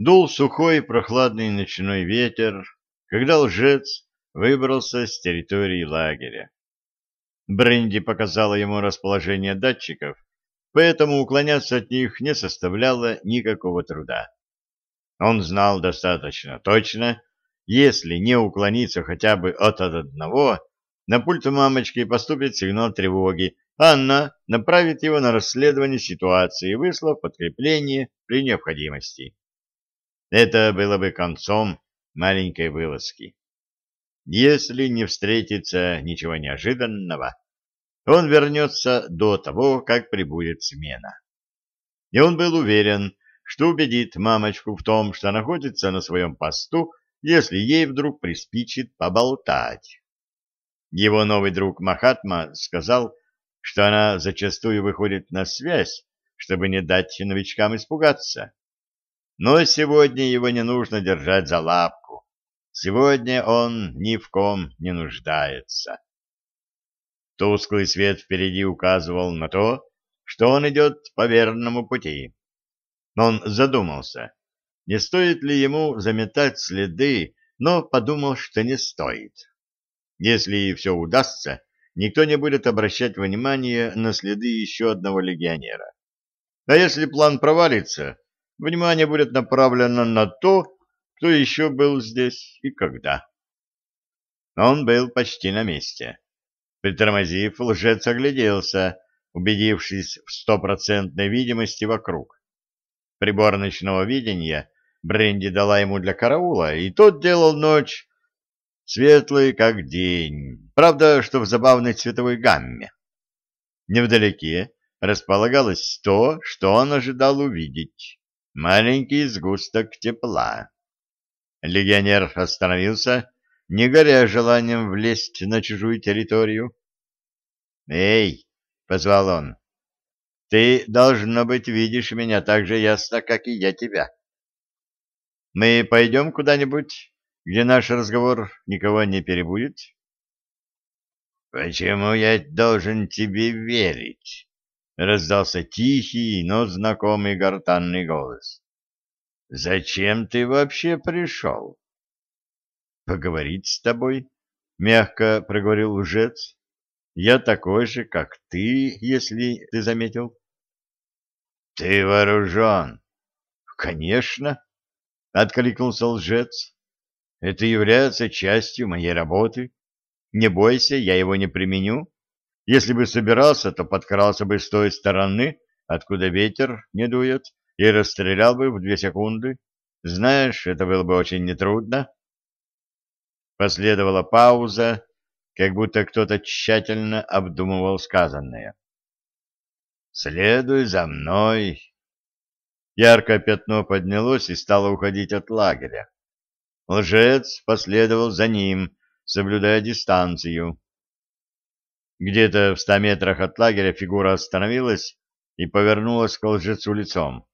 Дул сухой прохладный ночной ветер, когда лжец выбрался с территории лагеря. Бренди показала ему расположение датчиков, поэтому уклоняться от них не составляло никакого труда. Он знал достаточно точно, если не уклониться хотя бы от одного, на пульт мамочки поступит сигнал тревоги, а она направит его на расследование ситуации, выслав подкрепление при необходимости. Это было бы концом маленькой вылазки. Если не встретится ничего неожиданного, он вернется до того, как прибудет смена. И он был уверен, что убедит мамочку в том, что находится на своем посту, если ей вдруг приспичит поболтать. Его новый друг Махатма сказал, что она зачастую выходит на связь, чтобы не дать новичкам испугаться. Но сегодня его не нужно держать за лапку. Сегодня он ни в ком не нуждается. Тусклый свет впереди указывал на то, что он идет по верному пути. Он задумался, не стоит ли ему заметать следы, но подумал, что не стоит. Если все удастся, никто не будет обращать внимание на следы еще одного легионера. А если план провалится, внимание будет направлено на то, кто еще был здесь и когда. Он был почти на месте. Притормозив, лжец огляделся, убедившись в стопроцентной видимости вокруг. Прибор ночного видения Бренди дала ему для караула, и тот делал ночь светлый, как день, правда, что в забавной цветовой гамме. Невдалеке располагалось то, что он ожидал увидеть — маленький сгусток тепла. Легионер остановился, не горя желанием влезть на чужую территорию. «Эй!» — позвал он. «Ты, должно быть, видишь меня так же ясно, как и я тебя. Мы пойдем куда-нибудь, где наш разговор никого не перебудет?» «Почему я должен тебе верить?» — раздался тихий, но знакомый гортанный голос. «Зачем ты вообще пришел?» «Поговорить с тобой?» — мягко проговорил лжец. «Я такой же, как ты, если ты заметил». «Ты вооружен?» «Конечно!» — откликнулся лжец. «Это является частью моей работы. Не бойся, я его не применю. Если бы собирался, то подкрался бы с той стороны, откуда ветер не дует, и расстрелял бы в две секунды. Знаешь, это было бы очень нетрудно». Последовала пауза, как будто кто-то тщательно обдумывал сказанное. «Следуй за мной!» Яркое пятно поднялось и стало уходить от лагеря. Лжец последовал за ним, соблюдая дистанцию. Где-то в ста метрах от лагеря фигура остановилась и повернулась к лжецу лицом.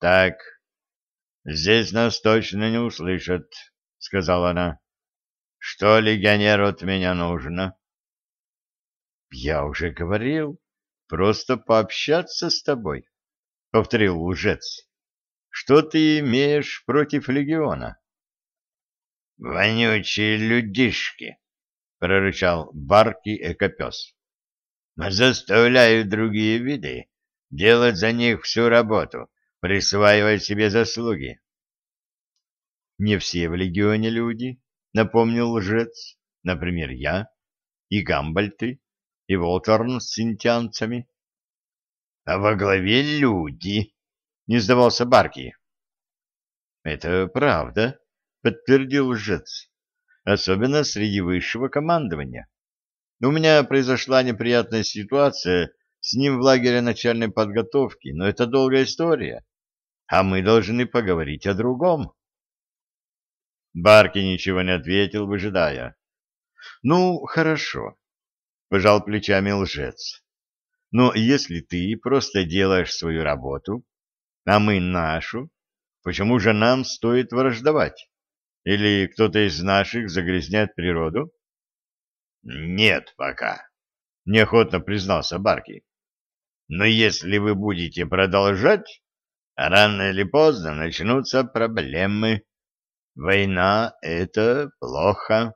«Так, здесь нас точно не услышат», — сказала она. — Что легионеру от меня нужно? — Я уже говорил, просто пообщаться с тобой, — повторил лжец. — Что ты имеешь против легиона? — Вонючие людишки, — прорычал Барки Экопес. — Заставляют другие виды делать за них всю работу, присваивая себе заслуги. Не все в легионе люди, напомнил лжец. Например, я, и Гамбальты, и Волтерн с синтианцами. А во главе люди, не сдавался Барки. Это правда, подтвердил лжец. Особенно среди высшего командования. У меня произошла неприятная ситуация с ним в лагере начальной подготовки, но это долгая история. А мы должны поговорить о другом. Барки ничего не ответил, выжидая. «Ну, хорошо», — пожал плечами лжец. «Но если ты просто делаешь свою работу, а мы нашу, почему же нам стоит враждовать? Или кто-то из наших загрязняет природу?» «Нет пока», — неохотно признался Барки. «Но если вы будете продолжать, рано или поздно начнутся проблемы. Война — это плохо.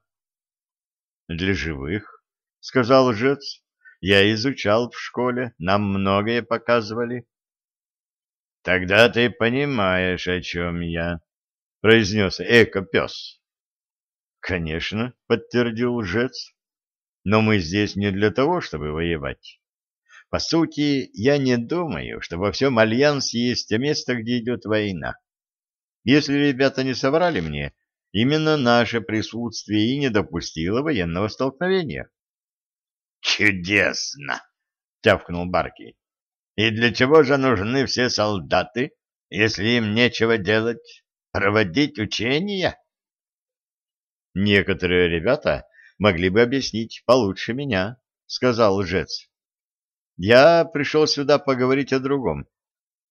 — Для живых, — сказал лжец. — Я изучал в школе, нам многое показывали. — Тогда ты понимаешь, о чем я, — произнес эко-пес. — Конечно, — подтвердил лжец. — Но мы здесь не для того, чтобы воевать. По сути, я не думаю, что во всем Альянсе есть место, где идет война. Если ребята не соврали мне, именно наше присутствие и не допустило военного столкновения. «Чудесно!» — тявкнул Барки. «И для чего же нужны все солдаты, если им нечего делать? Проводить учения?» «Некоторые ребята могли бы объяснить получше меня», — сказал лжец. Я пришел сюда поговорить о другом.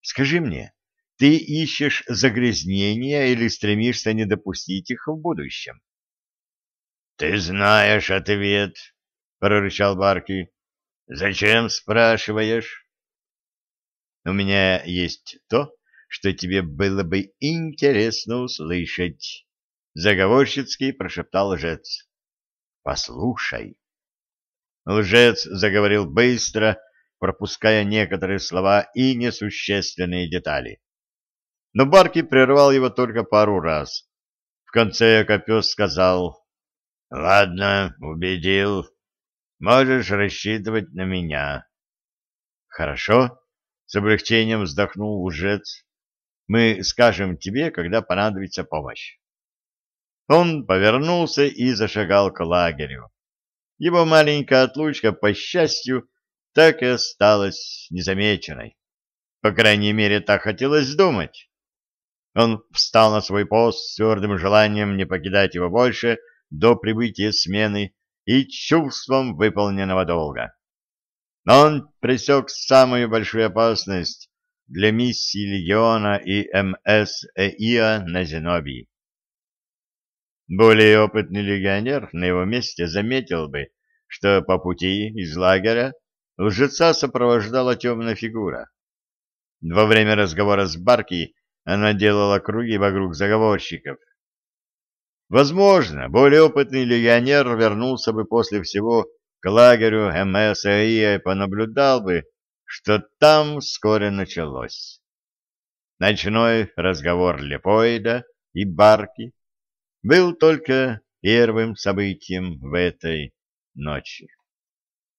Скажи мне, ты ищешь загрязнения или стремишься не допустить их в будущем? — Ты знаешь ответ, — прорычал Барки. — Зачем спрашиваешь? — У меня есть то, что тебе было бы интересно услышать, — заговорщицки прошептал лжец. — Послушай. Лжец заговорил быстро, пропуская некоторые слова и несущественные детали. Но Барки прервал его только пару раз. В конце Копес сказал, — Ладно, убедил. Можешь рассчитывать на меня. — Хорошо, — с облегчением вздохнул лжец. — Мы скажем тебе, когда понадобится помощь. Он повернулся и зашагал к лагерю. Его маленькая отлучка, по счастью, так и осталась незамеченной. По крайней мере, так хотелось думать. Он встал на свой пост с твердым желанием не покидать его больше до прибытия смены и чувством выполненного долга. Но он пресек самую большую опасность для миссии Легиона и МС ЭИА на Зенобии. Более опытный легионер на его месте заметил бы, что по пути из лагеря Лжеца сопровождала темная фигура. Во время разговора с Барки она делала круги вокруг заговорщиков. Возможно, более опытный легионер вернулся бы после всего к лагерю МСАИ и понаблюдал бы, что там вскоре началось. Ночной разговор Лепоида и Барки был только первым событием в этой ночи.